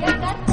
ya kan?